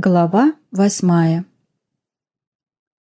Глава восьмая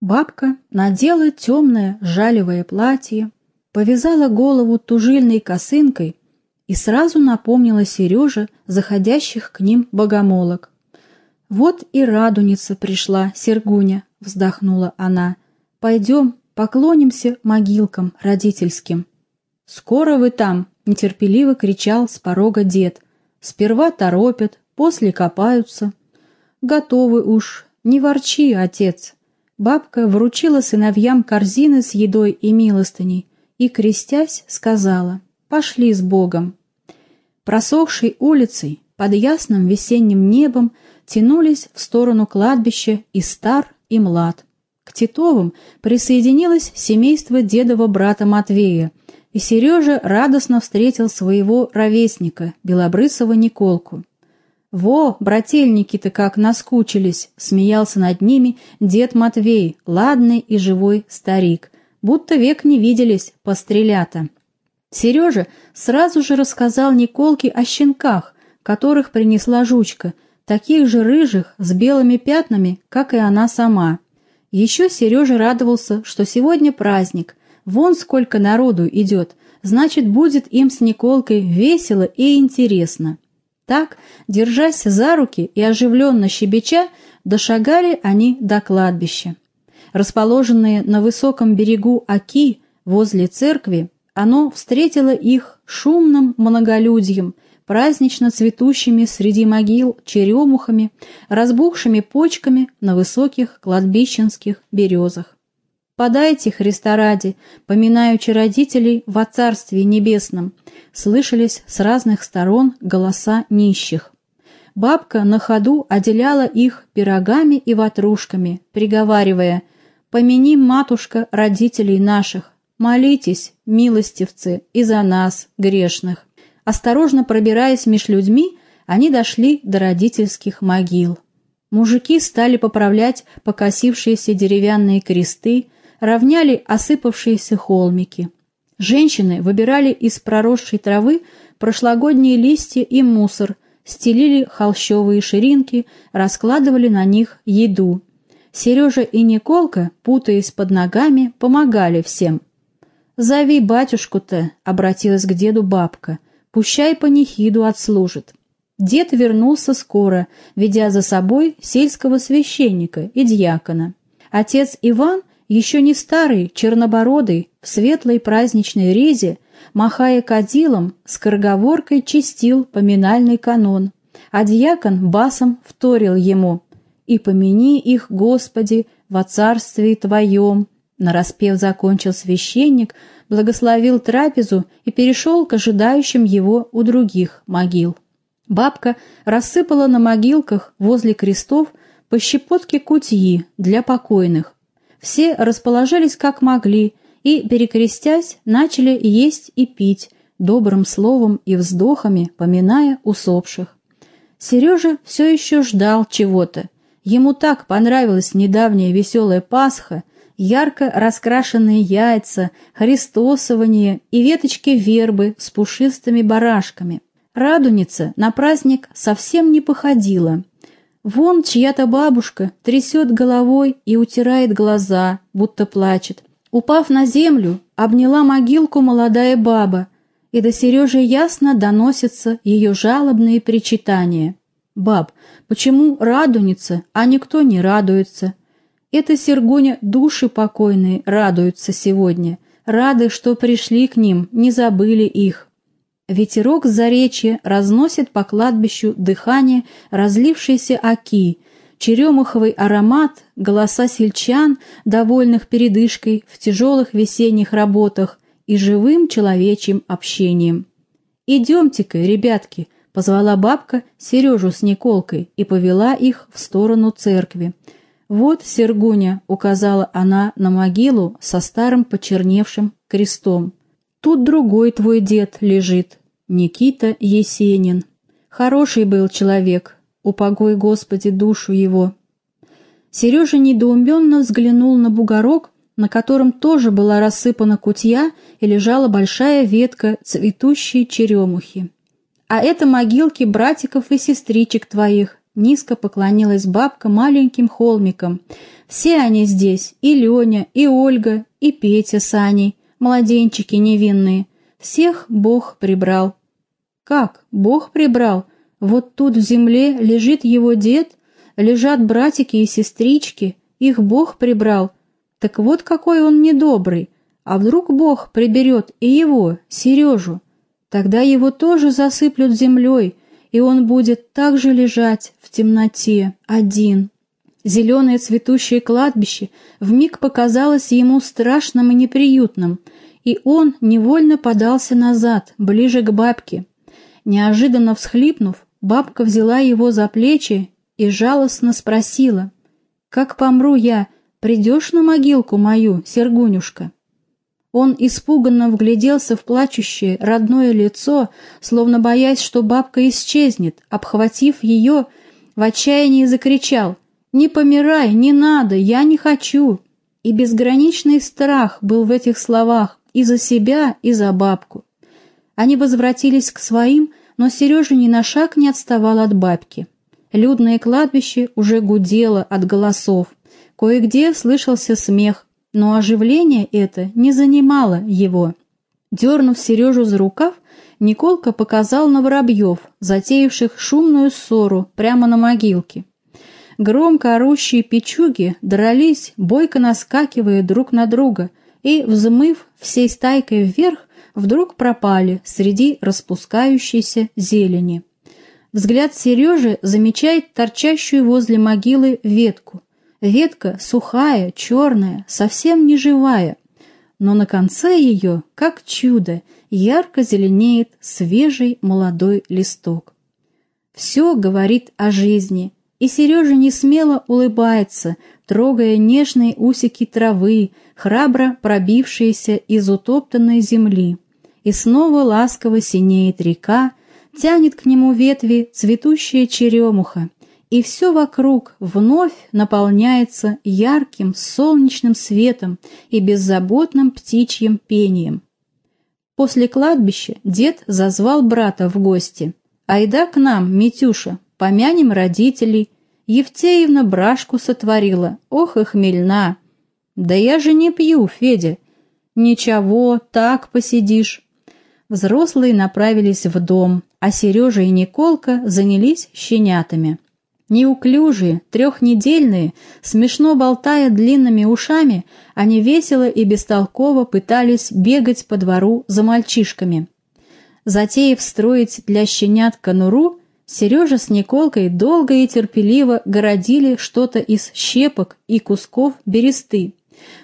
Бабка надела темное жалевое платье, повязала голову тужильной косынкой и сразу напомнила Сереже заходящих к ним богомолок. «Вот и радуница пришла, Сергуня», — вздохнула она. «Пойдем, поклонимся могилкам родительским». «Скоро вы там!» — нетерпеливо кричал с порога дед. «Сперва торопят, после копаются». «Готовы уж, не ворчи, отец». Бабка вручила сыновьям корзины с едой и милостыней и, крестясь, сказала «Пошли с Богом». Просохшей улицей под ясным весенним небом тянулись в сторону кладбища и стар, и млад. К Титовым присоединилось семейство дедова брата Матвея, и Сережа радостно встретил своего ровесника, белобрысого Николку. «Во, брательники-то как наскучились!» — смеялся над ними дед Матвей, ладный и живой старик. Будто век не виделись, пострелята. Сережа сразу же рассказал Николке о щенках, которых принесла жучка, таких же рыжих, с белыми пятнами, как и она сама. Еще Сережа радовался, что сегодня праздник, вон сколько народу идет, значит, будет им с Николкой весело и интересно. Так, держась за руки и оживленно щебеча, дошагали они до кладбища. Расположенные на высоком берегу Оки, возле церкви, оно встретило их шумным многолюдьем, празднично цветущими среди могил черемухами, разбухшими почками на высоких кладбищенских березах. «Подайте, Христа ради, поминаючи родителей во Царстве Небесном», слышались с разных сторон голоса нищих. Бабка на ходу отделяла их пирогами и ватрушками, приговаривая «Помяни, матушка, родителей наших, молитесь, милостивцы, и за нас, грешных». Осторожно пробираясь меж людьми, они дошли до родительских могил. Мужики стали поправлять покосившиеся деревянные кресты, равняли осыпавшиеся холмики. Женщины выбирали из проросшей травы прошлогодние листья и мусор, стелили холщовые ширинки, раскладывали на них еду. Сережа и Николка, путаясь под ногами, помогали всем. «Зови батюшку-то», — обратилась к деду бабка, — «пущай панихиду отслужит». Дед вернулся скоро, ведя за собой сельского священника и дьякона. Отец Иван еще не старый, чернобородый, в светлой праздничной резе, махая кадилом, скороговоркой чистил поминальный канон, а дьякон басом вторил ему «И помяни их, Господи, во царстве Твоем». Нараспев закончил священник, благословил трапезу и перешел к ожидающим его у других могил. Бабка рассыпала на могилках возле крестов по щепотке кутьи для покойных, все расположились как могли и, перекрестясь, начали есть и пить, добрым словом и вздохами поминая усопших. Сережа все еще ждал чего-то. Ему так понравилась недавняя веселая Пасха, ярко раскрашенные яйца, христосование и веточки вербы с пушистыми барашками. Радуница на праздник совсем не походила. Вон чья-то бабушка трясет головой и утирает глаза, будто плачет. Упав на землю, обняла могилку молодая баба, и до Сережи ясно доносятся ее жалобные причитания. «Баб, почему радуница, а никто не радуется?» Это Сергуня души покойные радуются сегодня, рады, что пришли к ним, не забыли их. Ветерок с заречья разносит по кладбищу дыхание разлившейся оки, черемуховый аромат, голоса сельчан, довольных передышкой в тяжелых весенних работах и живым человечьим общением. «Идемте-ка, ребятки», — позвала бабка Сережу с Николкой и повела их в сторону церкви. «Вот, Сергуня», — указала она на могилу со старым почерневшим крестом. «Тут другой твой дед лежит, Никита Есенин. Хороший был человек, упокой, Господи, душу его. Сережа недоуменно взглянул на бугорок, на котором тоже была рассыпана кутья и лежала большая ветка цветущей черемухи. «А это могилки братиков и сестричек твоих», — низко поклонилась бабка маленьким холмиком. Все они здесь, и Леня, и Ольга, и Петя с Аней, младенчики невинные. Всех Бог прибрал. Как? Бог прибрал? Вот тут в земле лежит его дед, лежат братики и сестрички, их Бог прибрал. Так вот какой он недобрый. А вдруг Бог приберет и его, Сережу? Тогда его тоже засыплют землей, и он будет так же лежать в темноте, один. Зеленое цветущее кладбище вмиг показалось ему страшным и неприютным, и он невольно подался назад, ближе к бабке. Неожиданно всхлипнув, бабка взяла его за плечи и жалостно спросила, «Как помру я, придешь на могилку мою, Сергунюшка?» Он испуганно вгляделся в плачущее родное лицо, словно боясь, что бабка исчезнет, обхватив ее, в отчаянии закричал «Не помирай, не надо, я не хочу!» И безграничный страх был в этих словах и за себя, и за бабку. Они возвратились к своим, но Сережа ни на шаг не отставал от бабки. Людное кладбище уже гудело от голосов. Кое-где слышался смех, но оживление это не занимало его. Дернув Сережу за рукав, Николка показал на воробьев, затеявших шумную ссору прямо на могилке. Громко орущие печуги дрались, бойко наскакивая друг на друга, и, взмыв всей стайкой вверх, вдруг пропали среди распускающейся зелени. Взгляд Сережи замечает торчащую возле могилы ветку. Ветка сухая, черная, совсем не живая, но на конце ее, как чудо, ярко зеленеет свежий молодой листок. Все говорит о жизни, и Сережа не смело улыбается, трогая нежные усики травы, храбро пробившиеся из утоптанной земли. И снова ласково синеет река, тянет к нему ветви цветущая черемуха, и все вокруг вновь наполняется ярким солнечным светом и беззаботным птичьим пением. После кладбища дед зазвал брата в гости. «Айда к нам, Митюша, помянем родителей. Евтеевна брашку сотворила, ох и хмельна. Да я же не пью, Федя. Ничего, так посидишь». Взрослые направились в дом, а Сережа и Николка занялись щенятами. Неуклюжие, трехнедельные, смешно болтая длинными ушами, они весело и бестолково пытались бегать по двору за мальчишками. Затеяв строить для щенят конуру, Сережа с Николкой долго и терпеливо городили что-то из щепок и кусков бересты.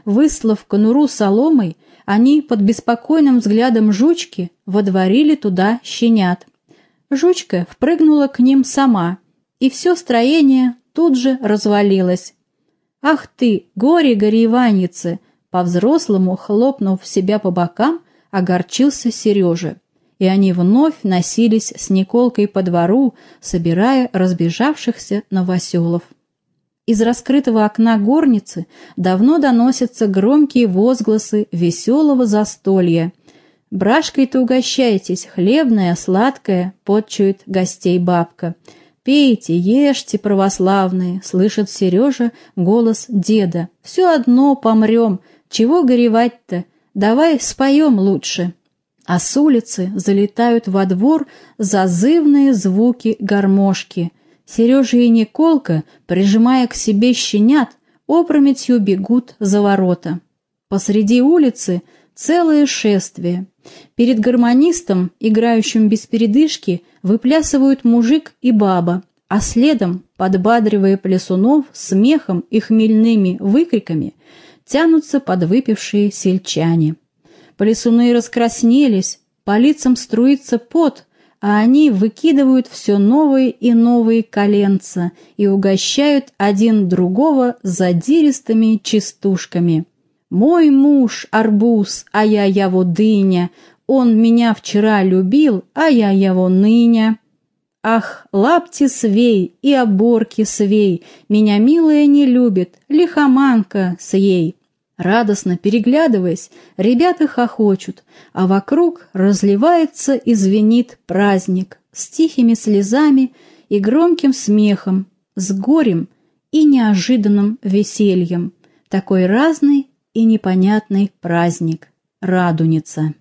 Выслав конуру соломой, они под беспокойным взглядом жучки водворили туда щенят. Жучка впрыгнула к ним сама — и все строение тут же развалилось. «Ах ты, горе-гореванницы!» По-взрослому, хлопнув себя по бокам, огорчился Сережа. И они вновь носились с Николкой по двору, собирая разбежавшихся новоселов. Из раскрытого окна горницы давно доносятся громкие возгласы веселого застолья. «Брашкой-то угощайтесь, хлебная, сладкая», — подчует гостей бабка — «Пейте, ешьте, православные!» — слышит Сережа голос деда. «Все одно помрем. Чего горевать-то? Давай споем лучше!» А с улицы залетают во двор зазывные звуки гармошки. Сережа и Николка, прижимая к себе щенят, опрометью бегут за ворота. Посреди улицы целое шествие. Перед гармонистом, играющим без передышки, выплясывают мужик и баба, а следом, подбадривая плясунов смехом и хмельными выкриками, тянутся подвыпившие сельчане. Плясуны раскраснелись, по лицам струится пот, а они выкидывают все новые и новые коленца и угощают один другого задиристыми частушками. «Мой муж — арбуз, а я его дыня, он меня вчера любил, а я его ныня. Ах, лапти свей и оборки свей, меня милая не любит, лихоманка с. Радостно переглядываясь, ребята хохочут, а вокруг разливается и звенит праздник с тихими слезами и громким смехом, с горем и неожиданным весельем. Такой разный и непонятный праздник – Радуница.